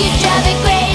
you drive it crazy.